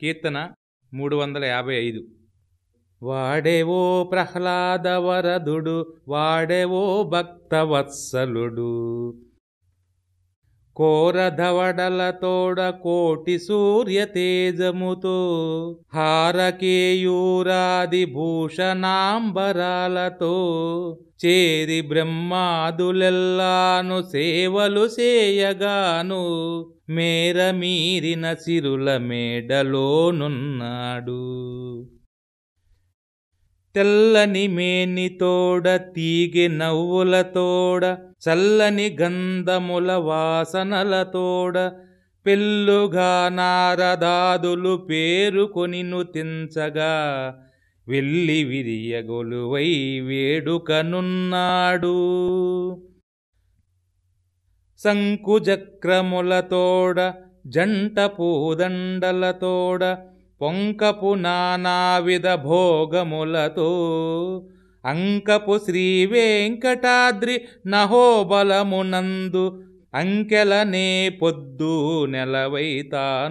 కీర్తన మూడు వందల యాభై ఐదు. వాడేవో ప్రహ్లాదవరదుడు వాడేవో భక్తవత్సలుడు. కోరధవడలతోడ కోటి సూర్య తేజముతో హారకేయూరాది భూషణాంబరాలతో చేరి బ్రహ్మాదులెల్లాను సేవలు చేయగాను మేర మీరిన సిరుల మేడలోనున్నాడు తెల్లని మేనితోడ నవ్వుల నవ్వులతోడ చల్లని గంధముల వాసనలతోడ పెళ్ళుగా నారదాదులు పేరుకొనిను తించగా వెళ్ళి విరియగొలువై వేడుకనున్నాడు. శంకుచక్రములతోడ జంట పూదండలతోడ పొంకపు నానావిధ భోగములతో అంకపు శ్రీ వెంకటాద్రి నహోబలమునందు అంకెలనే పొద్దు నెలవైతానున్నాడు